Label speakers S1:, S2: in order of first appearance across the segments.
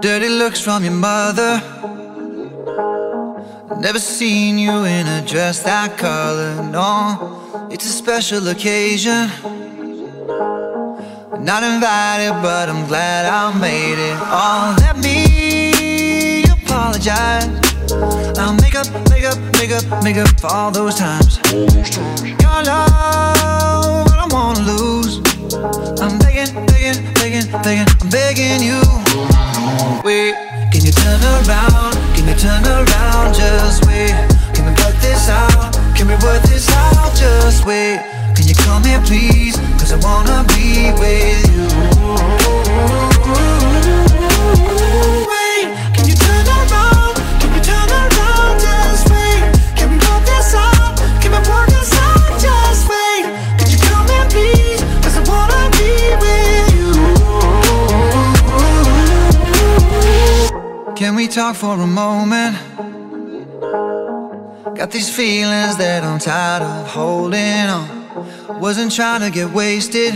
S1: dirty looks from your mother. Never seen you in a dress that color, no. It's a special occasion. Not invited, but I'm glad I made it. Oh, let me apologize. I'll make up, make up, make up, make up for all those times. Your love, I don't wanna lose. I'm begging, begging, begging, begging, I'm begging you. Wait, can you turn around? Can you turn around? Just talk for a moment? Got these feelings that I'm tired of holding on. Wasn't trying to get wasted.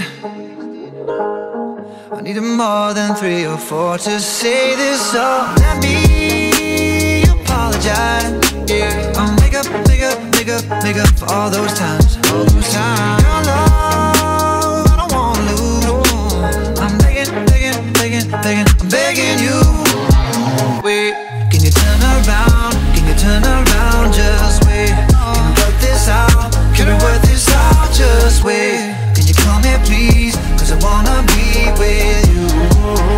S1: I needed more than three or four to say this, so let me apologize. Yeah, I'll make up, make up, make up, make up for all those times, all those times. Your love, I don't wanna lose. I'm begging, begging, begging, begging, I'm begging Come here, please? Cause I wanna be with you.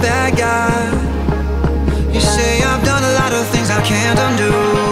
S1: Bad guy. You say I've done a lot of things I can't undo.